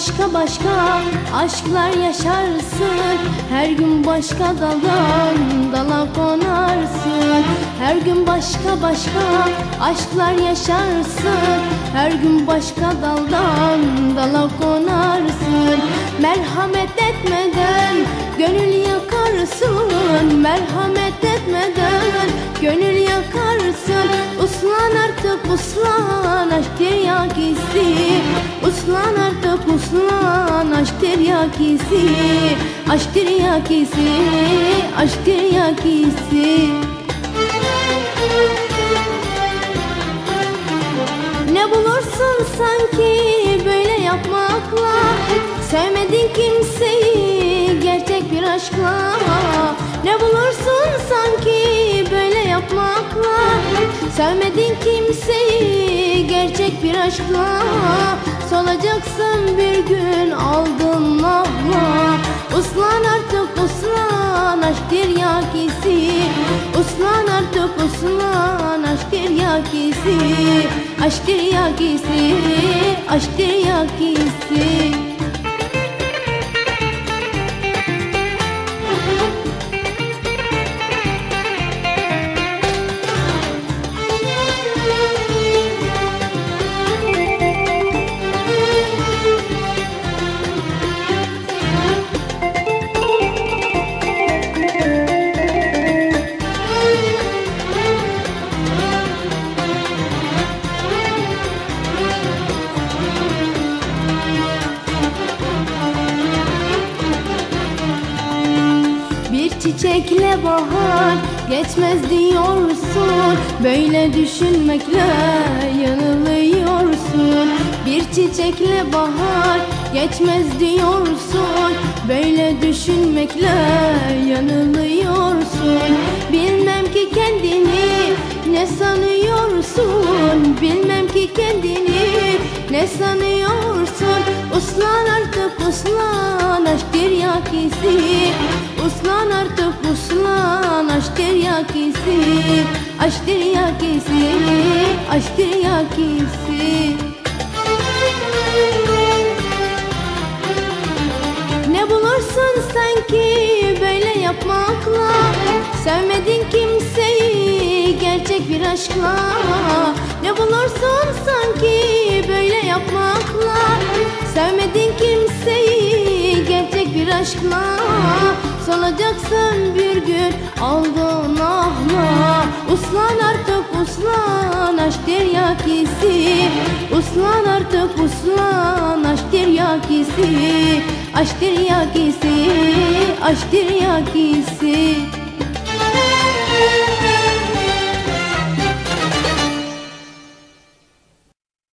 başka başka aşklar yaşarsın. Her gün başka daldan dala konarsın. Her gün başka başka aşklar yaşarsın. Her gün başka daldan dala konarsın. Merhamet etmeden gönül yakarsın. Merhamet etmeden gönül yakarsın. Uslan artık uslan aşk tiryakisi Uslan aşk tiryakisi Aşk tiryakisi, aşk tiryakisi Ne bulursun sanki böyle yapmakla Sevmedin kimseyi gerçek bir aşkla. Ne bulursun sanki böyle yapmakla Sevmedin kimseyi gerçek bir aşkla Solacaksın bir gün aldın ahla Uslan artık uslan aşk tiryakisi. Uslan artık uslan aşk tiryakisi. Aşk tiryakisi, aşk tiryakisi çiçekle bahar geçmez diyorsun. Böyle düşünmekle yanılıyorsun. Bir çiçekle bahar geçmez diyorsun. Böyle düşünmekle yanılıyorsun. Bilmem ki kendini ne sanıyorsun. Bilmem ki kendini ne sanıyorsun. Uslan artık uslan aşk tiryakisi Uslan artık uslan aşk tiryakisi Aşk tiryakisi, aşk tiryakisi Ne bulursun sanki böyle yapmakla? Sevmedin kimseyi gerçek bir aşkla. Ne bulursun sanki böyle yapmakla bir aşkla Solacaksın bir gün aldın ahla Uslan artık uslan aşk tiryakisi Uslan artık uslan aşk tiryakisi Aşk tiryakisi, aşk tiryakisi